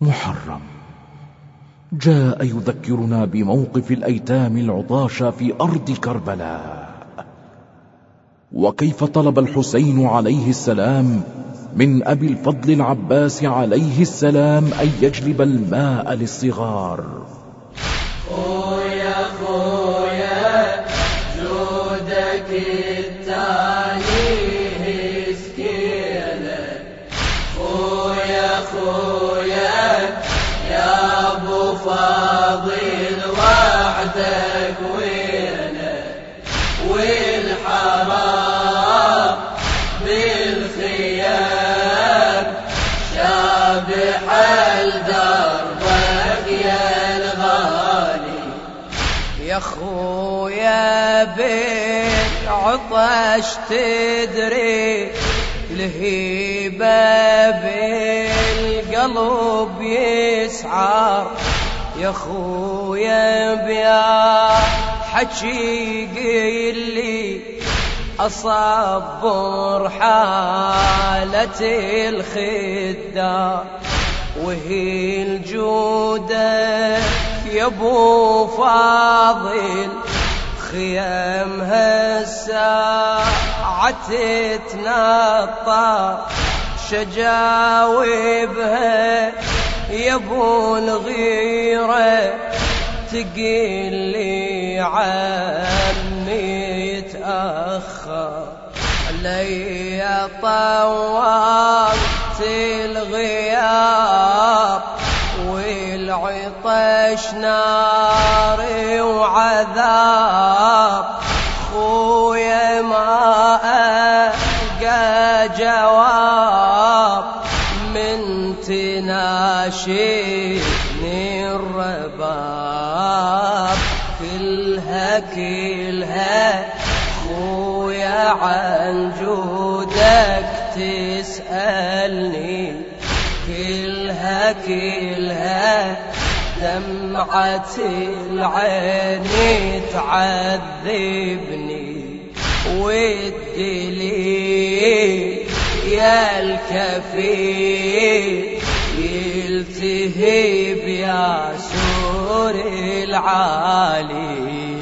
محرم. جاء يذكرنا بموقف الأيتام العطاشى في أرض كربلاء. وكيف طلب الحسين عليه السلام من أبي الفضل العباس عليه السلام أن يجلب الماء للصغار؟ تدري لهيبة بالقلب يسعر. يا خويا بيا حكي قيلي أصبر حالة الخدار وهي الجودة يا أبو فاضل خيامها تتنطر شجاوبها يا ابو الغيرة تقيل لي عمي يتأخر. علي طولت الغياب والعطش ناري وعذاب. جواب من تناشيني الرباب. كلها كلها خويا عن جودك تسألني. كلها كلها دمعة العين تعذبني. والدليل يا الكفيل يلتهب يا سور العالي.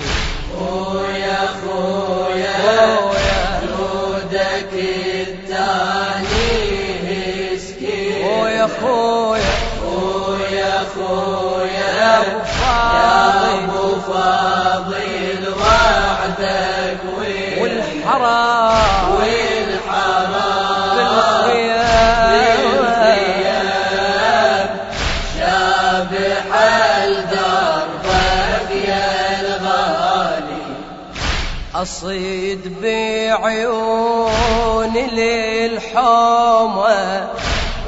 خويا خويا جودك التاني مسكين. خويا خويا خويا خويا يا أبو فاضل. والحرام والحرام بالخيام شابح الدربك يا الغالي. أصيد بعيون للحومة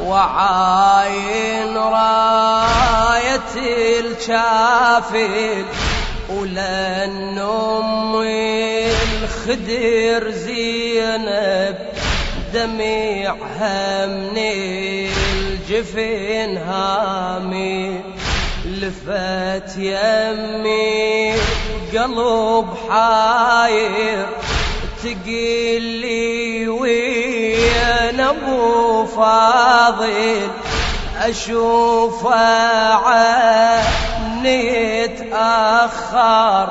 وعاين راية الشافل ولأن أمي الخدر زينب دميعها من الجفن هامي لفت يمي قلب حاير تقيل لي وين أبو فاضل؟ أشوف عني يتاخر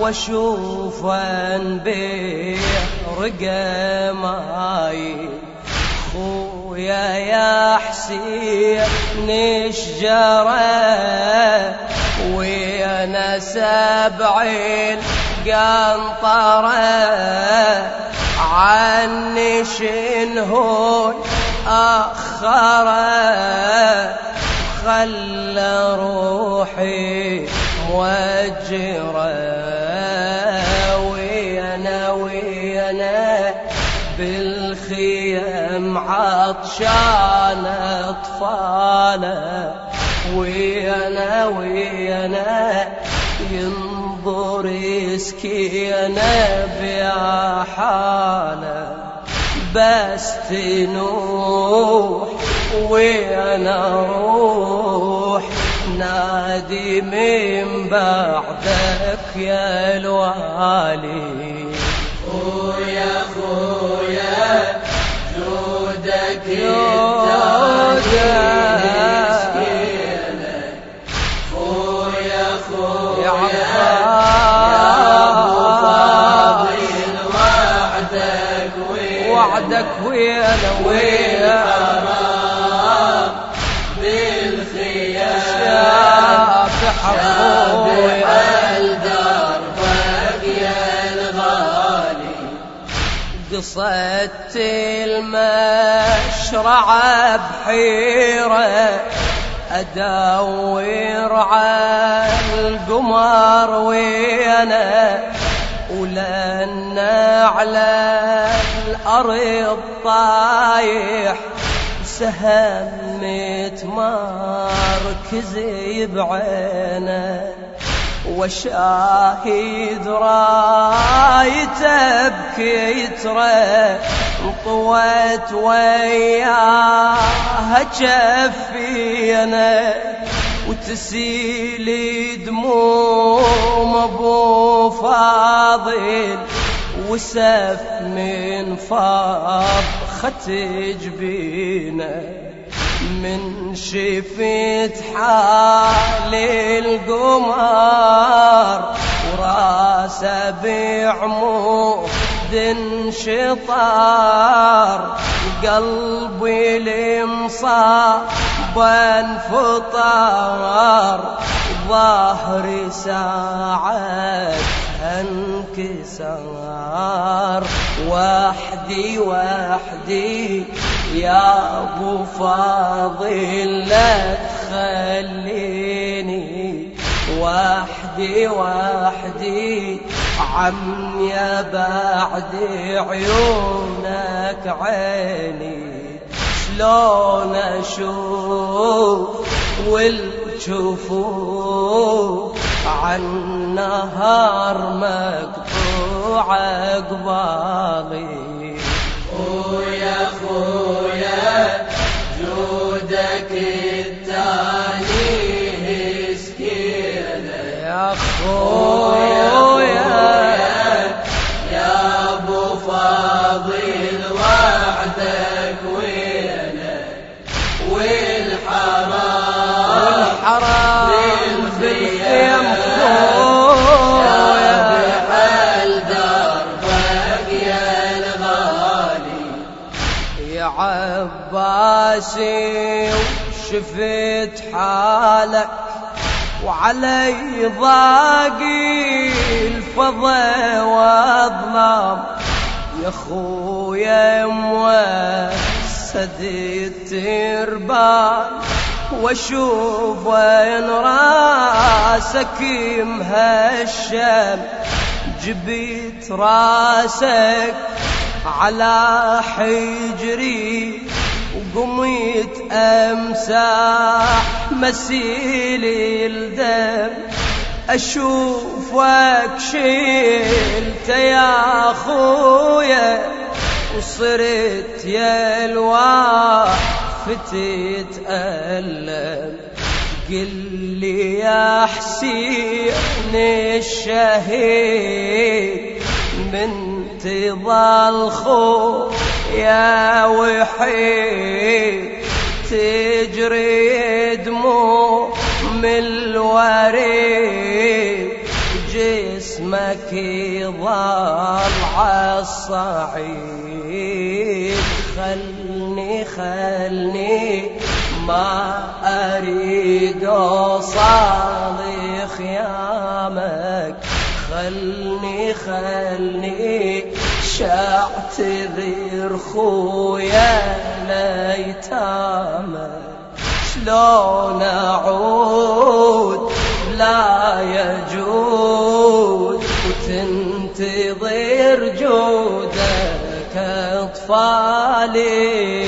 واشوف انبيع رقماي خويا يا حسين نشجره ويانا سبعين قنطرة. عني شنهون أخرة. خلى روحي موجرة. بالخيم عطشان أطفاله ويانا ويانا ينظر يسكينا بيا حاله بس تنوح ويانا روح نادي من بعدك يا الوالي. خويا خويا وعدك ويا وعدك ويا ويا بالخيام. شاب دربك يا الغالي قصدت المشرع بحيرة أدور على القمر ويانا ولن على الأرض طايح. سهم متمركز بعينه وشاهد رايته بكتره. طوت وياها جفينا وتسيلي دموم ابو فاضل وسف من فاض خت جبينه من شفت حال القمر وراسه بعمود انشطار قلبي المصاب انفطار ظهري ساعات انكسار. وحدي وحدي يا أبو فاضل لا تخليني. وحدي وحدي عم يا بعد عيونك عيني. شلون أشوف والجفوف عن نهار مقطوع قبالي خويا خويا جودك التاني سكينة يا خويا يا أبو فاضل وعدك. عباسي وشفت حالك وعلي ضاقي الفضا واظلام يا خويا موسد التربان وأشوف وين راسك مهشم. جبت راسك على حجري وقميت امسح مسيل الدم. اشوفك شلت يا أخويا وصرت يا الواح تتألم قل لي يا حسين الشهيد من تظل خو يا وحيد تجري دموع من الوريد. جسمك يظل عالصعيد خلني خلني ما أريد أوصل خيامك خلني خلني شاعتذر خويا ليتامك شلون أعود؟ لا يجود. وتنتظر جودك أطفالي.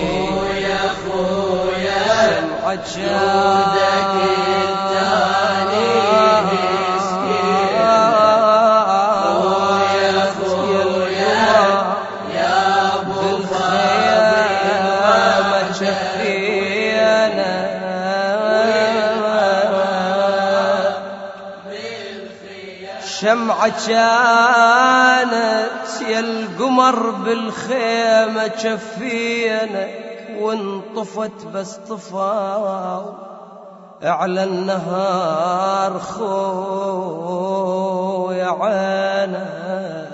خويا خويا. عجودك شمعة كانت يا القمر بالخيمة شفينك وانطفت بس طفاو. على النهار خويا عينك